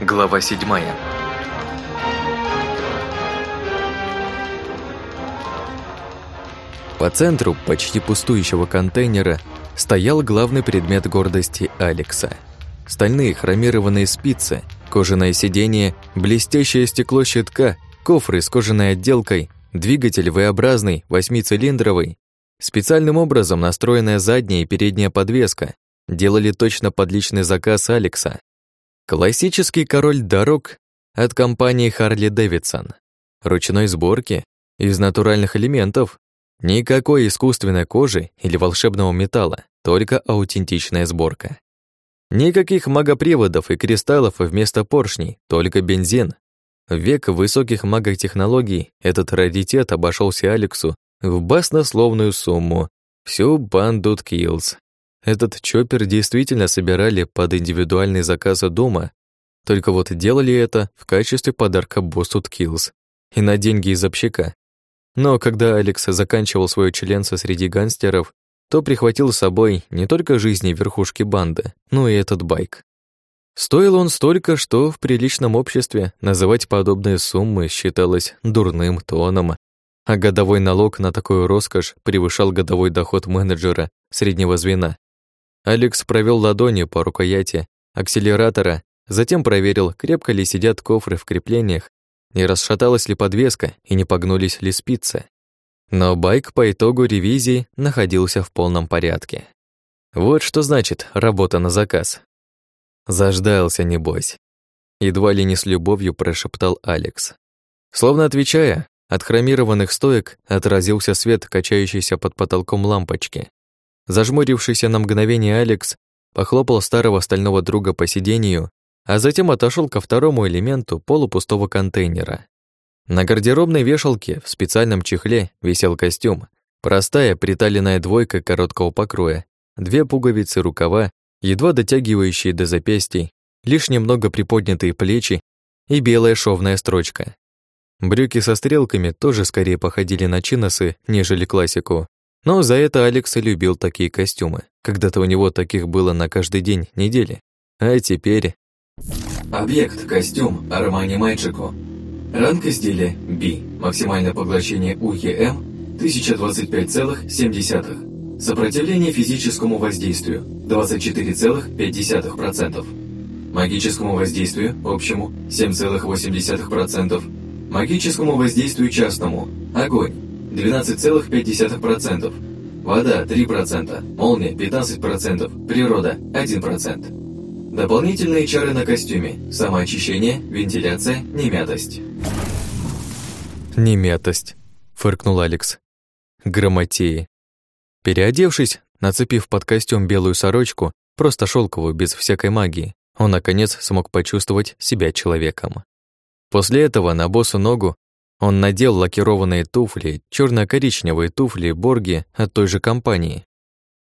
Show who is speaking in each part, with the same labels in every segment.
Speaker 1: Глава 7 По центру почти пустующего контейнера стоял главный предмет гордости Алекса. Стальные хромированные спицы, кожаное сиденье, блестящее стекло щитка, кофры с кожаной отделкой, двигатель V-образный, восьмицилиндровый, специальным образом настроенная задняя и передняя подвеска делали точно под личный заказ Алекса. Классический король дорог от компании Harley Davidson. Ручной сборки, из натуральных элементов, никакой искусственной кожи или волшебного металла, только аутентичная сборка. Никаких магоприводов и кристаллов вместо поршней, только бензин. В век высоких маготехнологий этот раритет обошелся Алексу в баснословную сумму, всю банду Ткилс. Этот чоппер действительно собирали под индивидуальный заказ дома, только вот делали это в качестве подарка боссу Ткилс и на деньги из общака. Но когда Алекс заканчивал свое членство среди гангстеров, то прихватил с собой не только жизни верхушки банды, но и этот байк. Стоил он столько, что в приличном обществе называть подобные суммы считалось дурным тоном, а годовой налог на такую роскошь превышал годовой доход менеджера среднего звена. Алекс провел ладонью по рукояти акселератора, затем проверил, крепко ли сидят кофры в креплениях, не расшаталась ли подвеска и не погнулись ли спицы. Но байк по итогу ревизии находился в полном порядке. Вот что значит работа на заказ. Заждался, небось. Едва ли не с любовью прошептал Алекс. Словно отвечая, от хромированных стоек отразился свет, качающийся под потолком лампочки. Зажмурившийся на мгновение Алекс похлопал старого стального друга по сиденью, а затем отошел ко второму элементу полупустого контейнера. На гардеробной вешалке в специальном чехле висел костюм, простая приталенная двойка короткого покроя, две пуговицы рукава, едва дотягивающие до запястий, лишь немного приподнятые плечи и белая шовная строчка. Брюки со стрелками тоже скорее походили на чиносы, нежели классику, но за это Алекс и любил такие костюмы. Когда-то у него таких было на каждый день недели. А теперь...
Speaker 2: Объект, костюм, Армани Майджико. Ранг изделия B. Максимальное поглощение УЕМ 1025,7. Сопротивление физическому воздействию 24,5%. Магическому воздействию общему 7,8%. Магическому воздействию частному огонь 12,5%. Вода 3%, молния 15%, природа 1%. Дополнительные чары на костюме, самоочищение, вентиляция, немятость.
Speaker 1: «Немятость», — фыркнул Алекс. «Грамотеи». Переодевшись, нацепив под костюм белую сорочку, просто шелковую, без всякой магии, он, наконец, смог почувствовать себя человеком. После этого на босу ногу он надел лакированные туфли, черно коричневые туфли Борги от той же компании.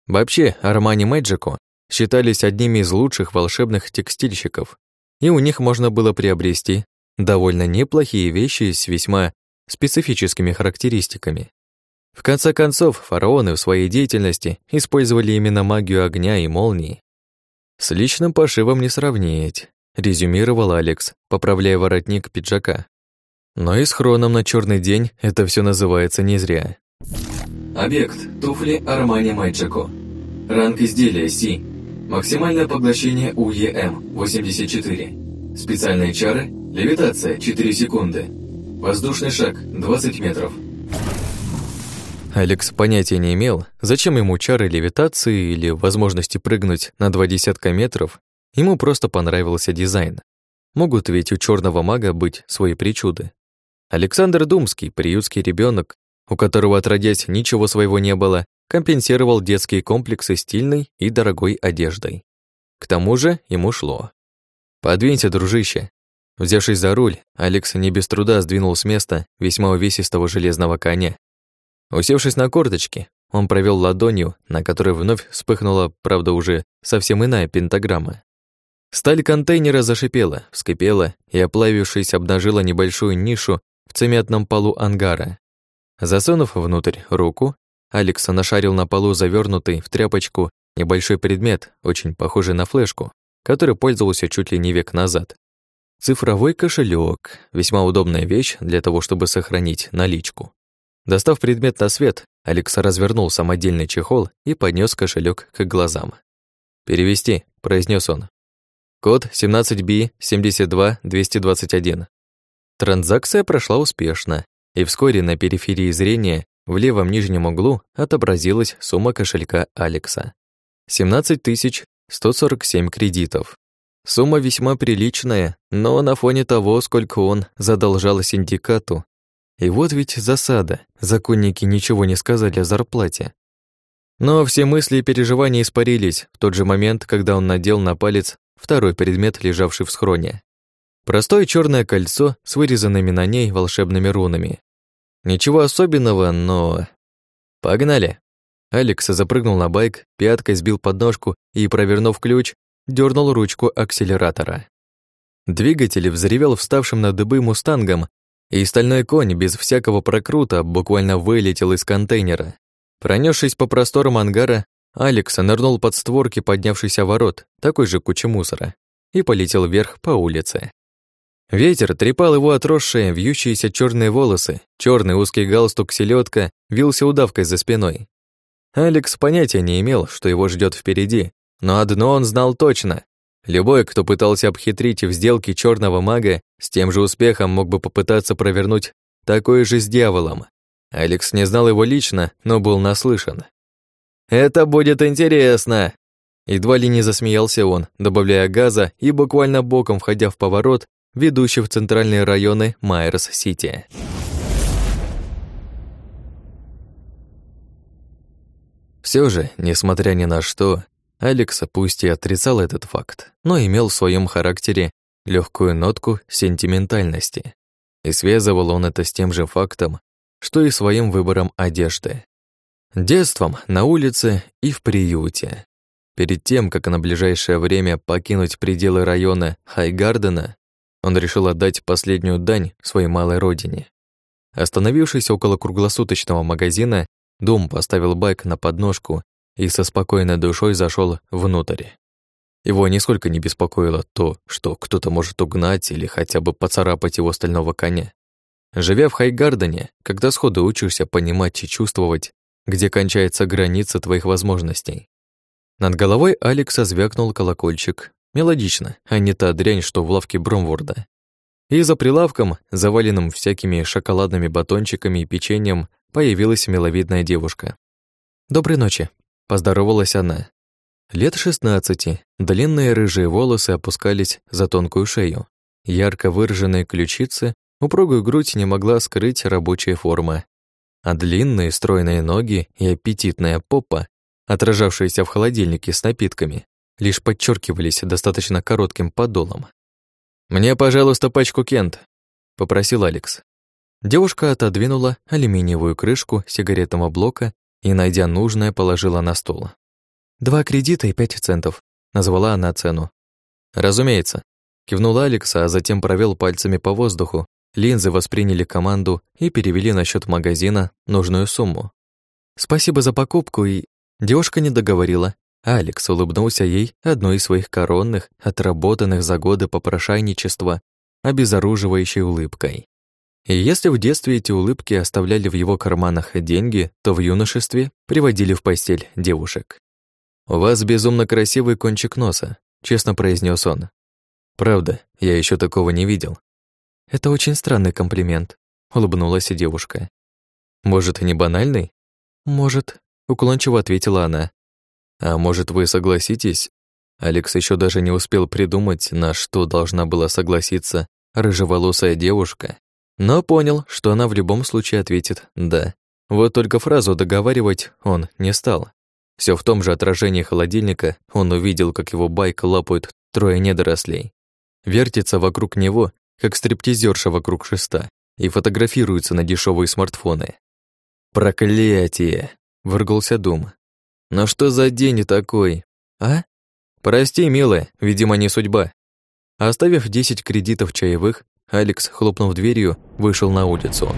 Speaker 1: Вообще, Армани Мэджико считались одними из лучших волшебных текстильщиков, и у них можно было приобрести довольно неплохие вещи с весьма специфическими характеристиками. В конце концов, фараоны в своей деятельности использовали именно магию огня и молнии. С личным пошивом не сравнить, резюмировал Алекс, поправляя воротник пиджака. Но и с хроном на черный день это все называется не зря.
Speaker 2: Объект. Туфли Армани Майджико. Ранг изделия Си. Максимальное поглощение УЕМ 84. Специальные чары. Левитация 4 секунды. Воздушный шаг 20 метров.
Speaker 1: Алекс понятия не имел, зачем ему чары левитации или возможности прыгнуть на два десятка метров. Ему просто понравился дизайн. Могут ведь у черного мага быть свои причуды. Александр Думский, приютский ребенок, у которого отродясь ничего своего не было, компенсировал детские комплексы стильной и дорогой одеждой. К тому же ему шло. «Подвинься, дружище». Взявшись за руль, Алекс не без труда сдвинул с места весьма увесистого железного коня. Усевшись на корточки, он провел ладонью, на которой вновь вспыхнула, правда, уже совсем иная пентаграмма. Сталь контейнера зашипела, вскипела и, оплавившись, обнажила небольшую нишу в цементном полу ангара. Засунув внутрь руку, Алекс нашарил на полу завернутый в тряпочку небольшой предмет, очень похожий на флешку, который пользовался чуть ли не век назад. Цифровой кошелек весьма удобная вещь для того, чтобы сохранить наличку. Достав предмет на свет, Алекс развернул самодельный чехол и поднес кошелек к глазам. «Перевести», — произнес он. Код 17B72221. Транзакция прошла успешно, и вскоре на периферии зрения в левом нижнем углу отобразилась сумма кошелька Алекса. 17 147 кредитов. Сумма весьма приличная, но на фоне того, сколько он задолжал синдикату. И вот ведь засада, законники ничего не сказали о зарплате. Но все мысли и переживания испарились в тот же момент, когда он надел на палец второй предмет, лежавший в схроне. Простое черное кольцо с вырезанными на ней волшебными рунами. Ничего особенного, но... Погнали! Алекс запрыгнул на байк, пяткой сбил подножку и, провернув ключ, дернул ручку акселератора. Двигатель взревел вставшим на дыбы мустангом, и стальной конь без всякого прокрута буквально вылетел из контейнера. Пронесшись по просторам ангара, Алекс нырнул под створки поднявшийся ворот, такой же кучи мусора, и полетел вверх по улице. Ветер трепал его отросшие, вьющиеся черные волосы, черный узкий галстук селедка вился удавкой за спиной. Алекс понятия не имел, что его ждет впереди, но одно он знал точно. Любой, кто пытался обхитрить в сделке черного мага, с тем же успехом мог бы попытаться провернуть такое же с дьяволом. Алекс не знал его лично, но был наслышан. «Это будет интересно!» Едва ли не засмеялся он, добавляя газа и буквально боком входя в поворот, ведущий в центральные районы Майерс-Сити. Все же, несмотря ни на что, Алекс пусть и отрицал этот факт, но имел в своем характере легкую нотку сентиментальности. И связывал он это с тем же фактом, что и своим выбором одежды. Детством на улице и в приюте. Перед тем, как на ближайшее время покинуть пределы района Хайгардена, он решил отдать последнюю дань своей малой родине. Остановившись около круглосуточного магазина, Дум поставил байк на подножку и со спокойной душой зашел внутрь. Его нисколько не беспокоило то, что кто-то может угнать или хотя бы поцарапать его стального коня. Живя в Хайгардене, когда сходу учишься понимать и чувствовать, где кончается граница твоих возможностей. Над головой Алекса звякнул колокольчик. Мелодично, а не та дрянь, что в лавке Бромворда. И за прилавком, заваленным всякими шоколадными батончиками и печеньем, появилась миловидная девушка. «Доброй ночи», — поздоровалась она. Лет шестнадцати, длинные рыжие волосы опускались за тонкую шею. Ярко выраженные ключицы, упругую грудь не могла скрыть рабочая форма, а длинные стройные ноги и аппетитная попа, отражавшиеся в холодильнике с напитками, лишь подчеркивались достаточно коротким подолом. «Мне, пожалуйста, пачку Кент», — попросил Алекс. Девушка отодвинула алюминиевую крышку сигаретного блока и, найдя нужное, положила на стол. «Два кредита и пять центов», — назвала она цену. «Разумеется», — кивнул Алекс, а затем провел пальцами по воздуху, Линзы восприняли команду и перевели на счет магазина нужную сумму. «Спасибо за покупку и...» Девушка не договорила. Алекс улыбнулся ей одной из своих коронных, отработанных за годы попрошайничества, обезоруживающей улыбкой. И если в детстве эти улыбки оставляли в его карманах деньги, то в юношестве приводили в постель девушек. «У вас безумно красивый кончик носа», — честно произнес он. «Правда, я еще такого не видел. «Это очень странный комплимент», — улыбнулась девушка. «Может, не банальный?» «Может», — уклончиво ответила она. «А может, вы согласитесь?» Алекс еще даже не успел придумать, на что должна была согласиться рыжеволосая девушка, но понял, что она в любом случае ответит «да». Вот только фразу договаривать он не стал. Все в том же отражении холодильника он увидел, как его байк лапают трое недорослей. Вертится вокруг него как стриптизерша вокруг шеста, и фотографируются на дешевые смартфоны. «Проклятие!» — выргался Дум. «Но что за день такой, а? Прости, милая, видимо, не судьба». Оставив 10 кредитов чаевых, Алекс, хлопнув дверью, вышел на улицу.